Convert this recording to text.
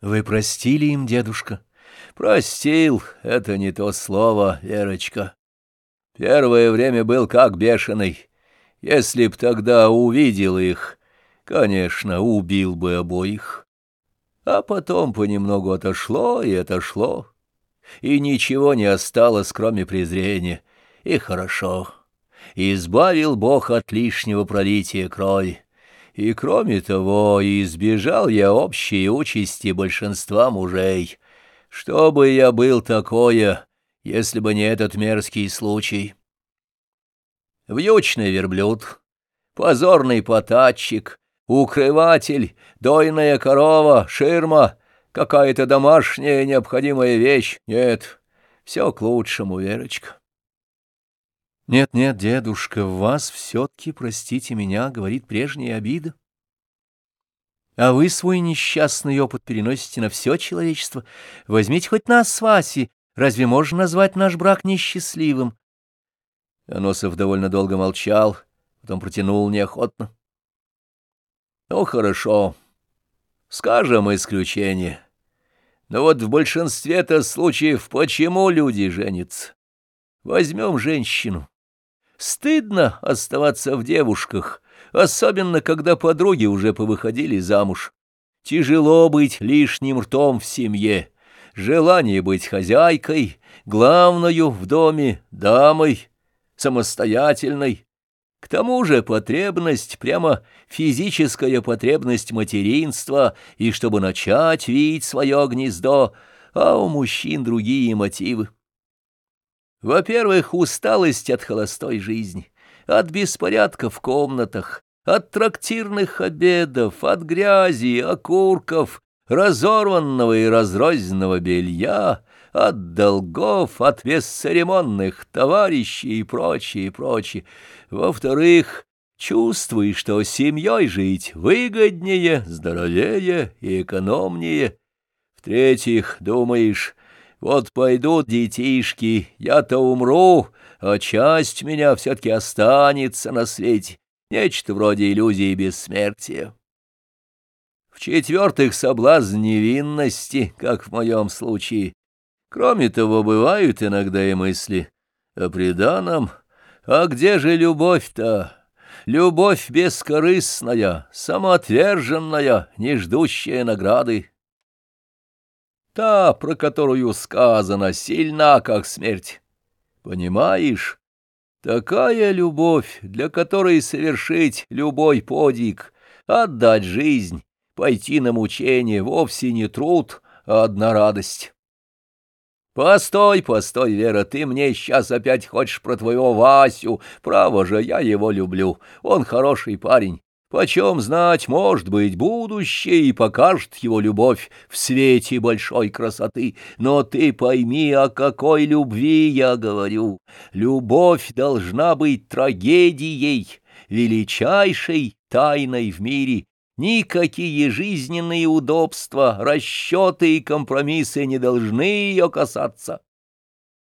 Вы простили им, дедушка? Простил — это не то слово, Верочка. Первое время был как бешеный. Если б тогда увидел их, конечно, убил бы обоих. А потом понемногу отошло и отошло, и ничего не осталось, кроме презрения. И хорошо. Избавил Бог от лишнего пролития крови. И кроме того, избежал я общей участи большинства мужей. Что бы я был такое, если бы не этот мерзкий случай? Вьючный верблюд, позорный потатчик, укрыватель, дойная корова, ширма, какая-то домашняя необходимая вещь. Нет, все к лучшему, Верочка. Нет-нет, дедушка, вас все-таки, простите меня, говорит прежняя обида. А вы свой несчастный опыт переносите на все человечество. Возьмите хоть нас с Васей. Разве можно назвать наш брак несчастливым? Аносов довольно долго молчал, потом протянул неохотно. Ну, хорошо. Скажем исключение. Но вот в большинстве-то случаев почему люди женятся? Возьмем женщину. Стыдно оставаться в девушках, особенно когда подруги уже повыходили замуж. Тяжело быть лишним ртом в семье, желание быть хозяйкой, главною в доме, дамой, самостоятельной. К тому же потребность, прямо физическая потребность материнства, и чтобы начать видеть свое гнездо, а у мужчин другие мотивы. Во-первых, усталость от холостой жизни, от беспорядка в комнатах, от трактирных обедов, от грязи, окурков, разорванного и разрозненного белья, от долгов, от бесцеремонных товарищей и прочее, прочее. Во-вторых, чувствуешь, что семьей жить выгоднее, здоровее и экономнее. В-третьих, думаешь, вот пойдут детишки, я-то умру, а часть меня все-таки останется на свете, нечто вроде иллюзии бессмертия. В-четвертых, соблазн невинности, как в моем случае. Кроме того, бывают иногда и мысли о преданном. А где же любовь-то? Любовь бескорыстная, самоотверженная, не ждущая награды та, про которую сказано, сильна, как смерть. Понимаешь? Такая любовь, для которой совершить любой подвиг, отдать жизнь, пойти на мучение, вовсе не труд, а одна радость. Постой, постой, Вера, ты мне сейчас опять хочешь про твоего Васю. Право же, я его люблю, он хороший парень. Почем знать, может быть, будущее и покажет его любовь в свете большой красоты. Но ты пойми, о какой любви я говорю. Любовь должна быть трагедией, величайшей тайной в мире. Никакие жизненные удобства, расчеты и компромиссы не должны ее касаться.